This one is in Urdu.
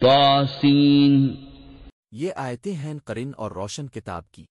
طاسين یہ آیتیں ہیں قرن اور روشن کتاب کی۔